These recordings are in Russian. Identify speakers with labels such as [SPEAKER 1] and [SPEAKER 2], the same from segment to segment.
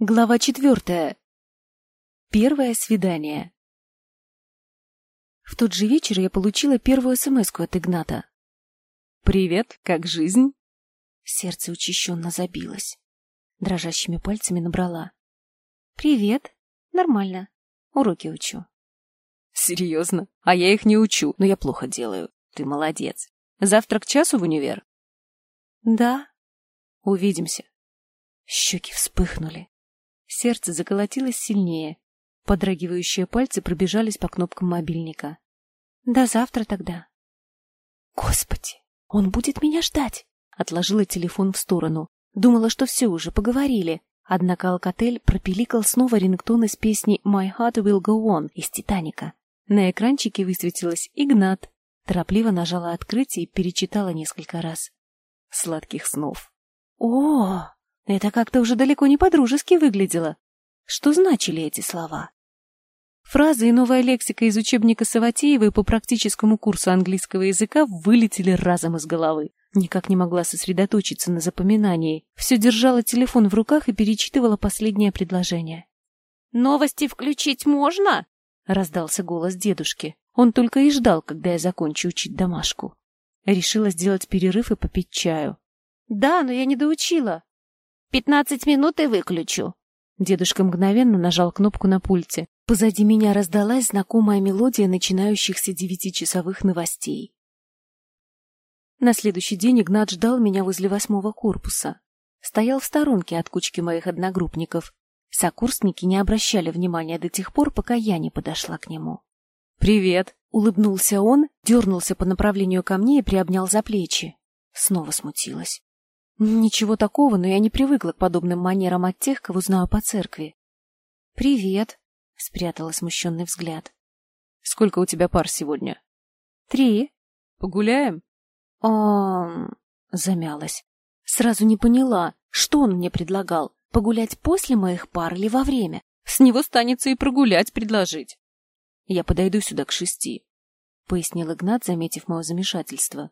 [SPEAKER 1] Глава четвертая. Первое свидание. В тот же вечер я получила первую смс от Игната. «Привет, как жизнь?» Сердце учащенно забилось. Дрожащими пальцами набрала. «Привет. Нормально. Уроки учу». «Серьезно? А я их не учу, но я плохо делаю. Ты молодец. Завтра к часу в универ?» «Да. Увидимся». Щеки вспыхнули. Сердце заколотилось сильнее. Подрагивающие пальцы пробежались по кнопкам мобильника. До завтра тогда. Господи, он будет меня ждать. Отложила телефон в сторону. Думала, что все уже поговорили. Однако Алкотель пропиликал снова рингтон из песни «My Heart Will Go On» из «Титаника». На экранчике высветилось «Игнат». Торопливо нажала открытие и перечитала несколько раз. Сладких снов. О, это как-то уже далеко не по-дружески выглядело. Что значили эти слова? Фразы и новая лексика из учебника Саватеевой по практическому курсу английского языка вылетели разом из головы. Никак не могла сосредоточиться на запоминании. Все держала телефон в руках и перечитывала последнее предложение.
[SPEAKER 2] «Новости включить можно?» — раздался голос дедушки.
[SPEAKER 1] Он только и ждал, когда я закончу учить домашку. Решила сделать перерыв и попить чаю.
[SPEAKER 2] «Да, но я не доучила», Пятнадцать минут и выключу.
[SPEAKER 1] Дедушка мгновенно нажал кнопку на пульте. Позади меня раздалась знакомая мелодия начинающихся девятичасовых новостей. На следующий день Игнат ждал меня возле восьмого корпуса. Стоял в сторонке от кучки моих одногруппников. Сокурсники не обращали внимания до тех пор, пока я не подошла к нему. «Привет!» — улыбнулся он, дернулся по направлению ко мне и приобнял за плечи. Снова смутилась. Ничего такого, но я не привыкла к подобным манерам от тех, кого знаю по церкви. Привет, спрятала смущенный взгляд. Сколько у тебя пар сегодня? Три. Погуляем? А, замялась. Сразу не поняла, что он мне предлагал. Погулять после моих пар или во время? С него станется и прогулять предложить. Я подойду сюда к шести, пояснил Игнат, заметив мое замешательство.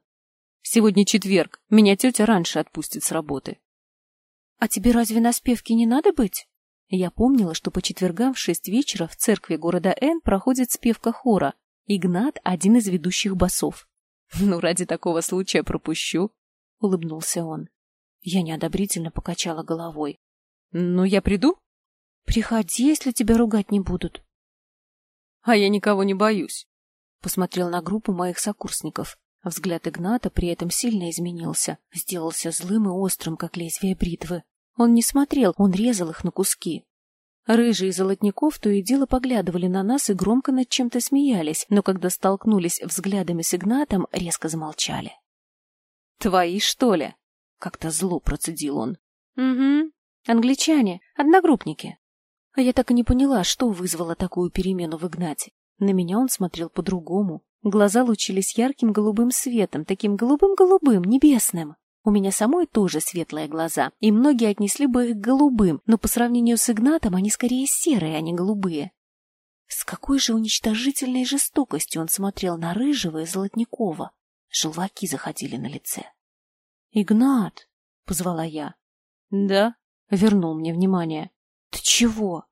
[SPEAKER 1] Сегодня четверг. Меня тетя раньше отпустит с работы. — А тебе разве на спевке не надо быть? Я помнила, что по четвергам в шесть вечера в церкви города Н проходит спевка хора. Игнат — один из ведущих басов. — Ну, ради такого случая пропущу, — улыбнулся он. Я неодобрительно покачала головой. — Ну, я приду? — Приходи, если тебя ругать не будут. — А я никого не боюсь. Посмотрел на группу моих сокурсников. Взгляд Игната при этом сильно изменился, сделался злым и острым, как лезвие бритвы. Он не смотрел, он резал их на куски. Рыжие золотников то и дело поглядывали на нас и громко над чем-то смеялись, но когда столкнулись взглядами с Игнатом, резко замолчали. «Твои, что ли?» — как-то зло процедил он. «Угу. Англичане, одногруппники». А я так и не поняла, что вызвало такую перемену в Игнате. На меня он смотрел по-другому, Глаза лучились ярким голубым светом, таким голубым-голубым, небесным. У меня самой тоже светлые глаза, и многие отнесли бы их голубым, но по сравнению с Игнатом они скорее серые, а не голубые. С какой же уничтожительной жестокостью он смотрел на Рыжего и Золотникова. Желваки заходили на лице. «Игнат!» — позвала я. «Да?» — вернул мне внимание. «Ты чего?»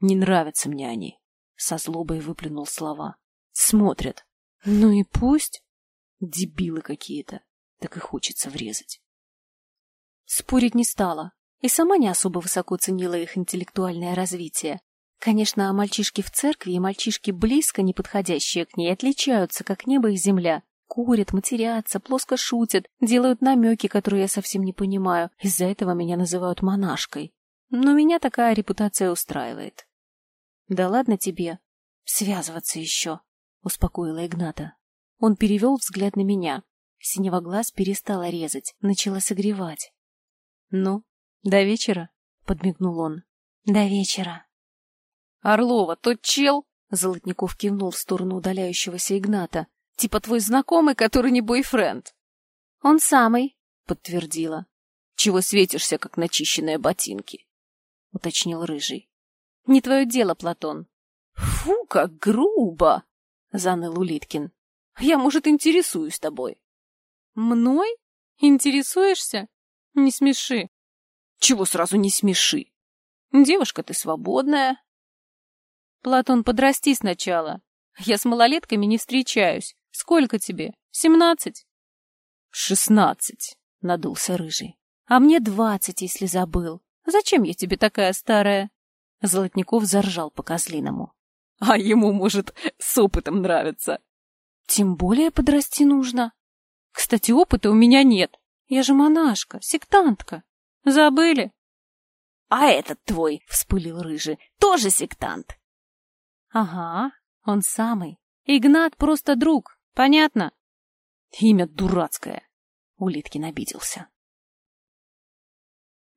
[SPEAKER 1] «Не нравятся мне они», — со злобой выплюнул слова. «Смотрят, ну и пусть. Дебилы какие-то. Так и хочется врезать. Спорить не стала. И сама не особо высоко ценила их интеллектуальное развитие. Конечно, мальчишки в церкви и мальчишки близко не подходящие к ней отличаются, как небо и земля. Курят, матерятся, плоско шутят, делают намеки, которые я совсем не понимаю. Из-за этого меня называют монашкой. Но меня такая репутация устраивает. Да ладно тебе. Связываться еще. — успокоила Игната. Он перевел взгляд на меня. Синего глаз перестала резать, начала согревать. — Ну, до вечера? — подмигнул он. — До вечера. — Орлова, тот чел? — Золотников кивнул в сторону удаляющегося Игната. — Типа твой знакомый, который не бойфренд. — Он самый, — подтвердила. — Чего светишься, как начищенные ботинки? — уточнил Рыжий. — Не твое дело, Платон. — Фу, как грубо! — заныл Улиткин. — Я, может, интересуюсь тобой. — Мной? Интересуешься? Не смеши. — Чего сразу не смеши?
[SPEAKER 2] Девушка ты свободная. Платон, подрасти сначала. Я с малолетками не встречаюсь. Сколько тебе? Семнадцать?
[SPEAKER 1] Шестнадцать, надулся рыжий. А мне двадцать, если забыл. Зачем я тебе такая старая? Золотников заржал по-козлиному.
[SPEAKER 2] А ему, может, с опытом нравится.
[SPEAKER 1] Тем более подрасти нужно. Кстати, опыта у меня нет. Я же монашка, сектантка. Забыли?
[SPEAKER 2] А этот твой, вспылил рыжий, тоже сектант.
[SPEAKER 1] Ага, он самый. Игнат просто друг, понятно?
[SPEAKER 2] Имя дурацкое.
[SPEAKER 1] Улиткин обиделся.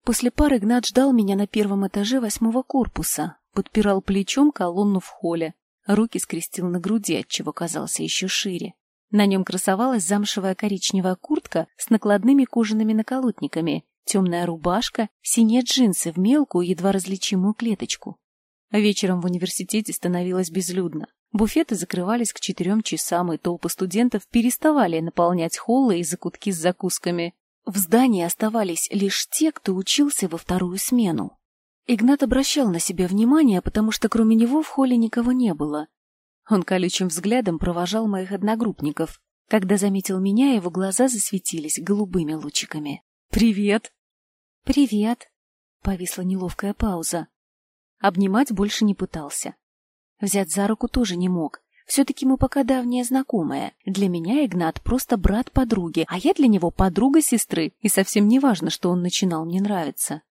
[SPEAKER 1] После пары Игнат ждал меня на первом этаже восьмого корпуса, подпирал плечом колонну в холле, руки скрестил на груди, отчего казался еще шире. На нем красовалась замшевая коричневая куртка с накладными кожаными наколотниками, темная рубашка, синие джинсы в мелкую, едва различимую клеточку. Вечером в университете становилось безлюдно. Буфеты закрывались к четырем часам, и толпы студентов переставали наполнять холлы и закутки с закусками. В здании оставались лишь те, кто учился во вторую смену. Игнат обращал на себя внимание, потому что кроме него в холле никого не было. Он колючим взглядом провожал моих одногруппников. Когда заметил меня, его глаза засветились голубыми лучиками. «Привет!» «Привет!» — повисла неловкая пауза. Обнимать больше не пытался. Взять за руку тоже не мог, все-таки мы пока давние знакомые. Для меня Игнат просто брат подруги, а я для него подруга сестры, и совсем не важно, что он начинал мне нравиться.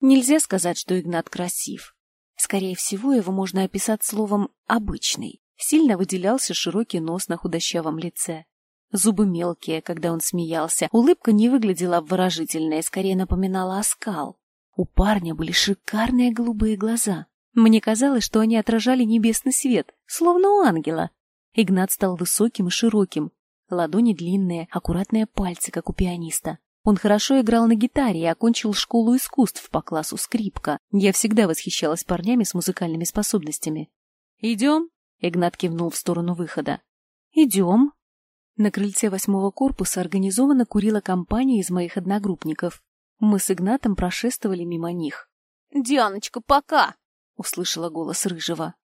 [SPEAKER 1] Нельзя сказать, что Игнат красив. Скорее всего, его можно описать словом «обычный». Сильно выделялся широкий нос на худощавом лице. Зубы мелкие, когда он смеялся. Улыбка не выглядела обворожительной, скорее напоминала оскал. У парня были шикарные голубые глаза. Мне казалось, что они отражали небесный свет, словно у ангела. Игнат стал высоким и широким. Ладони длинные, аккуратные пальцы, как у пианиста. Он хорошо играл на гитаре и окончил школу искусств по классу скрипка. Я всегда восхищалась парнями с музыкальными способностями. «Идем?» — Игнат кивнул в сторону выхода. «Идем». На крыльце восьмого корпуса организованно курила компания из моих одногруппников. Мы с Игнатом прошествовали мимо них.
[SPEAKER 2] «Дианочка, пока!»
[SPEAKER 1] услышала голос рыжего.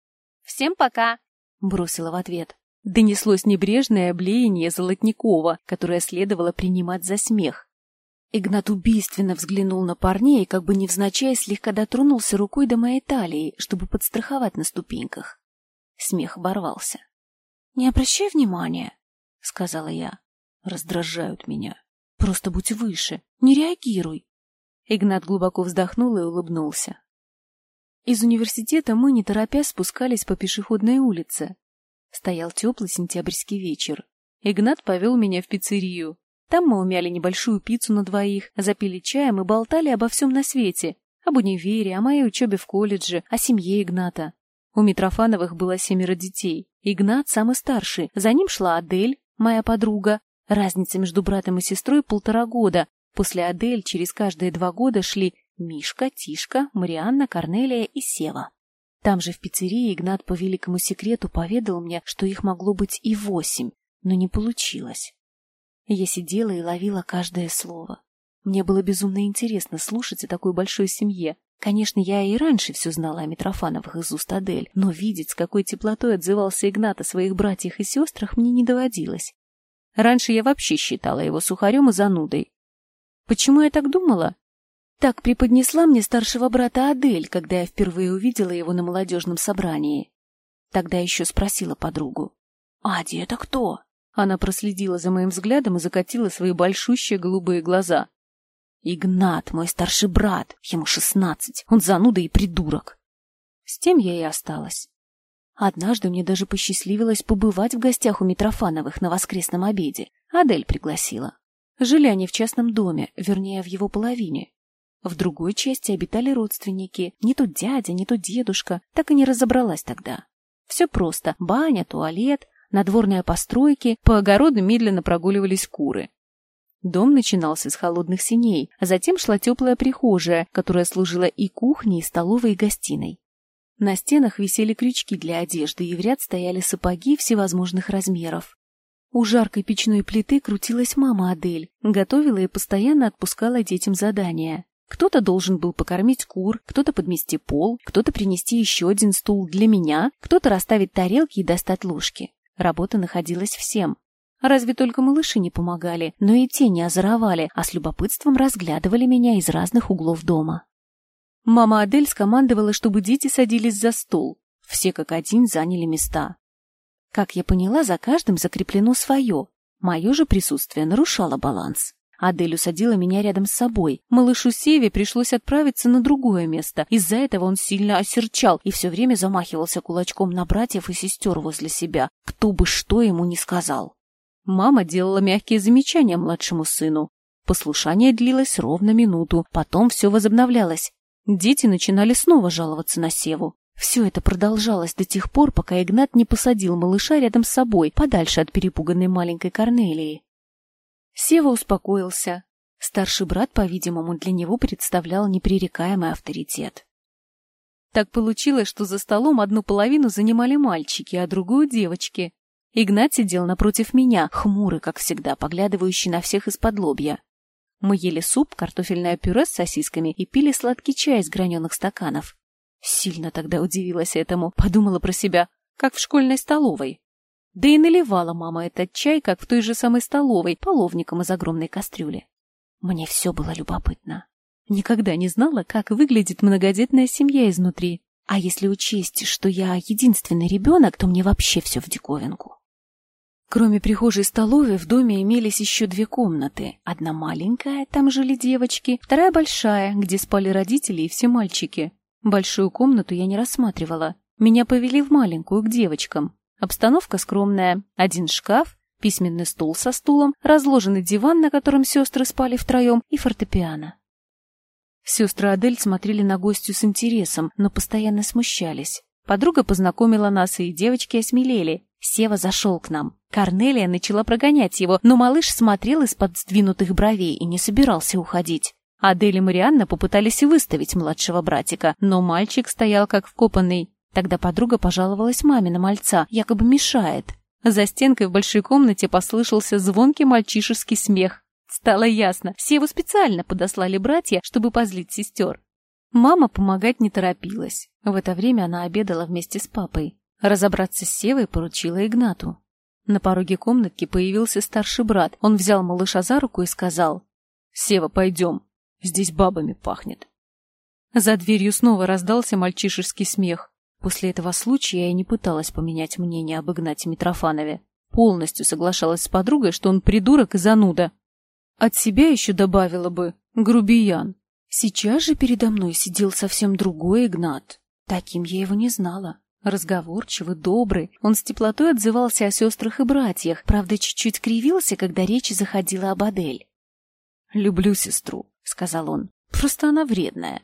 [SPEAKER 2] «Всем пока!»
[SPEAKER 1] — бросила в ответ. Донеслось небрежное облеяние Золотникова, которое следовало принимать за смех. Игнат убийственно взглянул на парней и как бы невзначай слегка дотронулся рукой до моей талии, чтобы подстраховать на ступеньках. Смех оборвался. — Не обращай внимания, — сказала я. — Раздражают меня. Просто будь выше, не реагируй. Игнат глубоко вздохнул и улыбнулся. Из университета мы, не торопясь, спускались по пешеходной улице. Стоял теплый сентябрьский вечер. Игнат повел меня в пиццерию. Там мы умяли небольшую пиццу на двоих, запили чаем и болтали обо всем на свете. Об универе, о моей учебе в колледже, о семье Игната. У Митрофановых было семеро детей. Игнат самый старший, за ним шла Адель, моя подруга. Разница между братом и сестрой полтора года. После Адель через каждые два года шли Мишка, Тишка, Марианна, Корнелия и Сева. Там же в пиццерии Игнат по великому секрету поведал мне, что их могло быть и восемь, но не получилось. Я сидела и ловила каждое слово. Мне было безумно интересно слушать о такой большой семье. Конечно, я и раньше все знала о Митрофановых из уст Адель, но видеть, с какой теплотой отзывался Игнат о своих братьях и сестрах, мне не доводилось. Раньше я вообще считала его сухарем и занудой. Почему я так думала? Так преподнесла мне старшего брата Адель, когда я впервые увидела его на молодежном собрании. Тогда еще спросила подругу. «Ади, это кто?» Она проследила за моим взглядом и закатила свои большущие голубые глаза. «Игнат, мой старший брат, ему шестнадцать, он зануда и придурок». С тем я и осталась. Однажды мне даже посчастливилось побывать в гостях у Митрофановых на воскресном обеде. Адель пригласила. Жили они в частном доме, вернее, в его половине. В другой части обитали родственники. Не то дядя, не то дедушка. Так и не разобралась тогда. Все просто. Баня, туалет, надворные постройки. По огороду медленно прогуливались куры. Дом начинался с холодных синей, а затем шла теплая прихожая, которая служила и кухней, и столовой, и гостиной. На стенах висели крючки для одежды, и в ряд стояли сапоги всевозможных размеров. У жаркой печной плиты крутилась мама Адель, готовила и постоянно отпускала детям задания. Кто-то должен был покормить кур, кто-то подмести пол, кто-то принести еще один стул для меня, кто-то расставить тарелки и достать ложки. Работа находилась всем. Разве только малыши не помогали, но и те не озоровали, а с любопытством разглядывали меня из разных углов дома. Мама Адель скомандовала, чтобы дети садились за стол. Все как один заняли места. Как я поняла, за каждым закреплено свое. Мое же присутствие нарушало баланс. Адель усадила меня рядом с собой. Малышу Севе пришлось отправиться на другое место. Из-за этого он сильно осерчал и все время замахивался кулачком на братьев и сестер возле себя, кто бы что ему ни сказал. Мама делала мягкие замечания младшему сыну. Послушание длилось ровно минуту, потом все возобновлялось. Дети начинали снова жаловаться на Севу. Все это продолжалось до тех пор, пока Игнат не посадил малыша рядом с собой, подальше от перепуганной маленькой Корнелии. Сева успокоился. Старший брат, по-видимому, для него представлял непререкаемый авторитет. Так получилось, что за столом одну половину занимали мальчики, а другую — девочки. Игнат сидел напротив меня, хмурый, как всегда, поглядывающий на всех из-под лобья. Мы ели суп, картофельное пюре с сосисками и пили сладкий чай из граненых стаканов. Сильно тогда удивилась этому, подумала про себя, как в школьной столовой. Да и наливала мама этот чай, как в той же самой столовой, половником из огромной кастрюли. Мне все было любопытно. Никогда не знала, как выглядит многодетная семья изнутри. А если учесть, что я единственный ребенок, то мне вообще все в диковинку. Кроме прихожей столовой, в доме имелись еще две комнаты. Одна маленькая, там жили девочки, вторая большая, где спали родители и все мальчики. Большую комнату я не рассматривала. Меня повели в маленькую, к девочкам. Обстановка скромная. Один шкаф, письменный стол со стулом, разложенный диван, на котором сестры спали втроем, и фортепиано. Сестры Адель смотрели на гостью с интересом, но постоянно смущались. Подруга познакомила нас, и девочки осмелели. Сева зашел к нам. Корнелия начала прогонять его, но малыш смотрел из-под сдвинутых бровей и не собирался уходить. Адель и Марианна попытались выставить младшего братика, но мальчик стоял как вкопанный. Тогда подруга пожаловалась маме на мальца, якобы мешает. За стенкой в большой комнате послышался звонкий мальчишеский смех. Стало ясно, Севу специально подослали братья, чтобы позлить сестер. Мама помогать не торопилась. В это время она обедала вместе с папой. Разобраться с Севой поручила Игнату. На пороге комнатки появился старший брат. Он взял малыша за руку и сказал, «Сева, пойдем, здесь бабами пахнет». За дверью снова раздался мальчишеский смех. После этого случая я не пыталась поменять мнение об Игнате Митрофанове. Полностью соглашалась с подругой, что он придурок и зануда. От себя еще добавила бы «грубиян». Сейчас же передо мной сидел совсем другой Игнат. Таким я его не знала. Разговорчивый, добрый, он с теплотой отзывался о сестрах и братьях, правда, чуть-чуть кривился, когда речь заходила об Адель. «Люблю сестру», — сказал он, — «просто она вредная».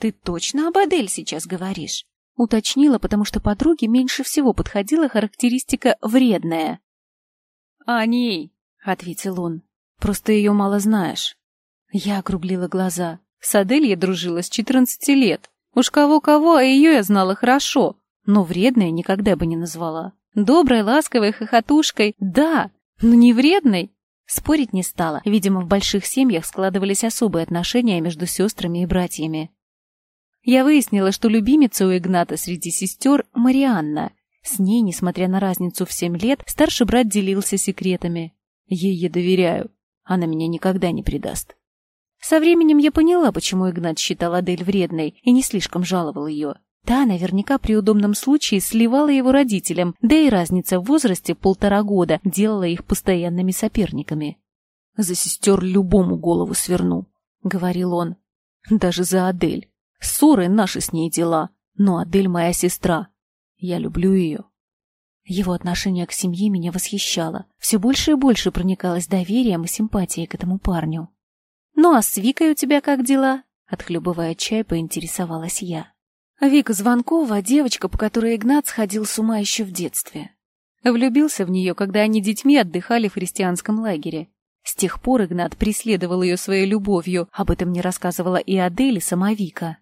[SPEAKER 1] «Ты точно об Адель сейчас говоришь?» Уточнила, потому что подруге меньше всего подходила характеристика «вредная». «О ней», — ответил он. «Просто ее мало знаешь». Я округлила глаза. С Адель дружила с четырнадцати лет. Уж кого-кого, а ее я знала хорошо, но вредной никогда бы не назвала. Доброй, ласковой, хохотушкой, да, но не вредной. Спорить не стала. Видимо, в больших семьях складывались особые отношения между сестрами и братьями. Я выяснила, что любимица у Игната среди сестер — Марианна. С ней, несмотря на разницу в семь лет, старший брат делился секретами. Ей я доверяю. Она меня никогда не предаст. Со временем я поняла, почему Игнат считал Адель вредной и не слишком жаловал ее. Та наверняка при удобном случае сливала его родителям, да и разница в возрасте полтора года делала их постоянными соперниками. «За сестер любому голову сверну», — говорил он. «Даже за Адель. Ссоры — наши с ней дела, но Адель моя сестра. Я люблю ее. Его отношение к семье меня восхищало. Все больше и больше проникалось доверием и симпатией к этому парню. «Ну а с Викой у тебя как дела?» Отхлебывая чай, поинтересовалась я. Вика Звонкова — девочка, по которой Игнат сходил с ума еще в детстве. Влюбился в нее, когда они детьми отдыхали в христианском лагере. С тех пор Игнат преследовал ее своей любовью, об этом мне рассказывала и Адель, и сама Вика.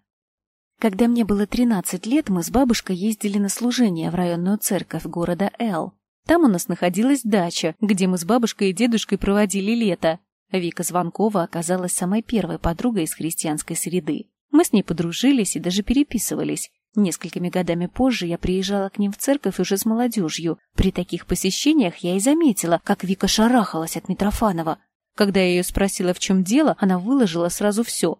[SPEAKER 1] Когда мне было 13 лет, мы с бабушкой ездили на служение в районную церковь города Эл. Там у нас находилась дача, где мы с бабушкой и дедушкой проводили лето. Вика Звонкова оказалась самой первой подругой из христианской среды. Мы с ней подружились и даже переписывались. Несколькими годами позже я приезжала к ним в церковь уже с молодежью. При таких посещениях я и заметила, как Вика шарахалась от Митрофанова. Когда я ее спросила, в чем дело, она выложила сразу все.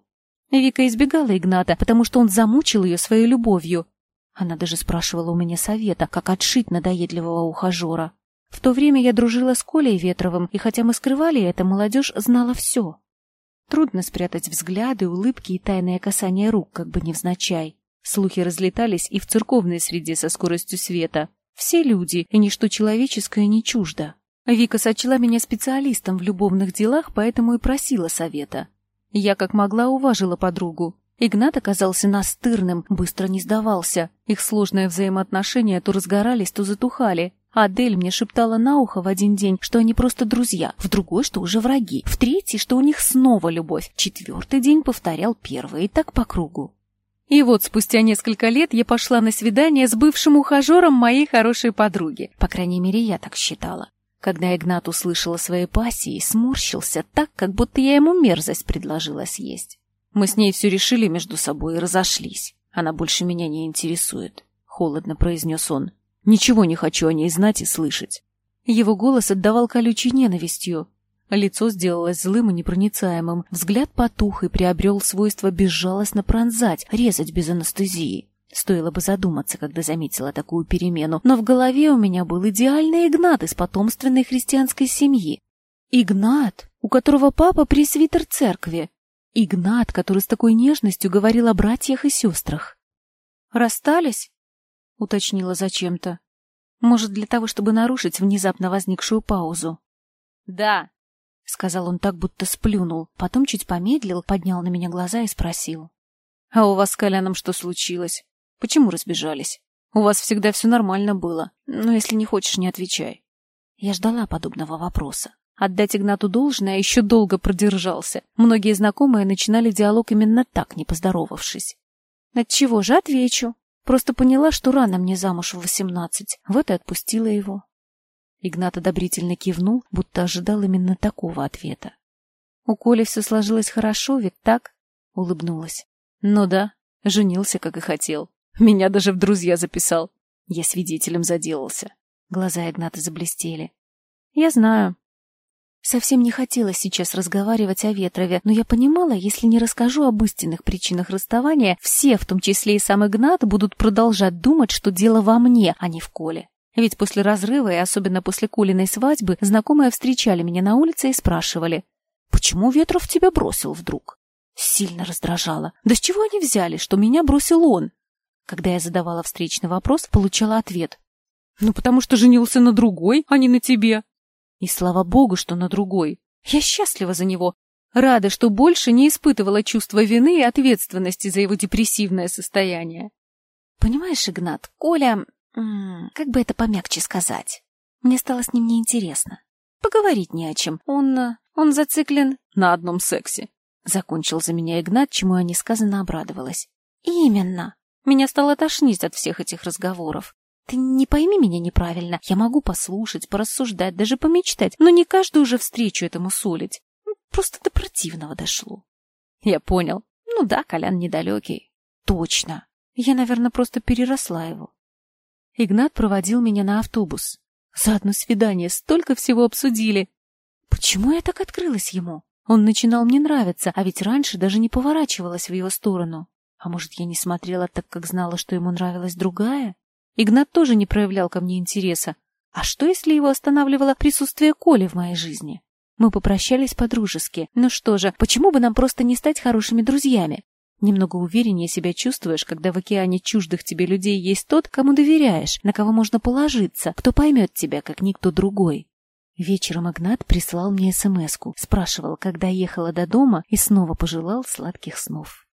[SPEAKER 1] Вика избегала Игната, потому что он замучил ее своей любовью. Она даже спрашивала у меня совета, как отшить надоедливого ухажера. В то время я дружила с Колей Ветровым, и хотя мы скрывали это, молодежь знала все. Трудно спрятать взгляды, улыбки и тайное касание рук, как бы невзначай. Слухи разлетались и в церковной среде со скоростью света. Все люди, и ничто человеческое не чуждо. Вика сочла меня специалистом в любовных делах, поэтому и просила совета. Я как могла уважила подругу. Игнат оказался настырным, быстро не сдавался. Их сложные взаимоотношения то разгорались, то затухали. Адель мне шептала на ухо в один день, что они просто друзья, в другой, что уже враги, в третий, что у них снова любовь, четвертый день повторял первый, и так по кругу. И вот спустя несколько лет я пошла на свидание с бывшим ухажером моей хорошей подруги. По крайней мере, я так считала. Когда Игнат услышал о своей пассии, сморщился так, как будто я ему мерзость предложила съесть. Мы с ней все решили между собой и разошлись. Она больше меня не интересует, — холодно произнес он. Ничего не хочу о ней знать и слышать. Его голос отдавал колючей ненавистью. Лицо сделалось злым и непроницаемым, взгляд потух и приобрел свойство безжалостно пронзать, резать без анестезии. Стоило бы задуматься, когда заметила такую перемену, но в голове у меня был идеальный Игнат из потомственной христианской семьи. Игнат, у которого папа пресвитер церкви. Игнат, который с такой нежностью говорил о братьях и сестрах. «Расстались?» — уточнила зачем-то. Может, для того, чтобы нарушить внезапно возникшую паузу.
[SPEAKER 2] «Да», —
[SPEAKER 1] сказал он так, будто сплюнул, потом чуть помедлил, поднял на меня глаза и спросил. «А у вас с Коляном что случилось? Почему разбежались? У вас всегда все нормально было, но если не хочешь, не отвечай». Я ждала подобного вопроса. Отдать Игнату должное еще долго продержался. Многие знакомые начинали диалог именно так, не поздоровавшись. «Отчего же отвечу?» Просто поняла, что рано мне замуж в восемнадцать. Вот и отпустила его. Игнат одобрительно кивнул, будто ожидал именно такого ответа. У Коли все сложилось хорошо, ведь так? Улыбнулась. Ну да, женился, как и хотел. Меня даже в друзья записал. Я свидетелем заделался. Глаза Игната заблестели. Я знаю, Совсем не хотелось сейчас разговаривать о Ветрове, но я понимала, если не расскажу об истинных причинах расставания, все, в том числе и сам Игнат, будут продолжать думать, что дело во мне, а не в Коле. Ведь после разрыва, и особенно после Колиной свадьбы, знакомые встречали меня на улице и спрашивали, «Почему Ветров тебя бросил вдруг?» Сильно раздражало. Да с чего они взяли, что меня бросил он? Когда я задавала встречный вопрос, получала ответ. «Ну, потому что женился на другой, а не на тебе». И слава богу, что на другой. Я счастлива за него. Рада, что больше не испытывала чувства вины и ответственности за его депрессивное состояние. Понимаешь, Игнат, Коля... Как бы это помягче сказать? Мне стало с ним неинтересно. Поговорить не о чем. Он... он зациклен на одном сексе. Закончил за меня Игнат, чему я несказанно обрадовалась. Именно. Меня стало тошнить от всех этих разговоров. Ты не пойми меня неправильно. Я могу послушать, порассуждать, даже помечтать, но не каждую же встречу этому солить. Ну, просто до противного дошло. Я понял. Ну да, Колян недалекий. Точно. Я, наверное, просто переросла его. Игнат проводил меня на автобус. За одно свидание столько всего обсудили. Почему я так открылась ему? Он начинал мне нравиться, а ведь раньше даже не поворачивалась в его сторону. А может, я не смотрела так, как знала, что ему нравилась другая? Игнат тоже не проявлял ко мне интереса. А что, если его останавливало присутствие Коли в моей жизни? Мы попрощались по-дружески. Ну что же, почему бы нам просто не стать хорошими друзьями? Немного увереннее себя чувствуешь, когда в океане чуждых тебе людей есть тот, кому доверяешь, на кого можно положиться, кто поймет тебя, как никто другой. Вечером Игнат прислал мне смс спрашивал, когда ехала до дома, и снова пожелал сладких снов.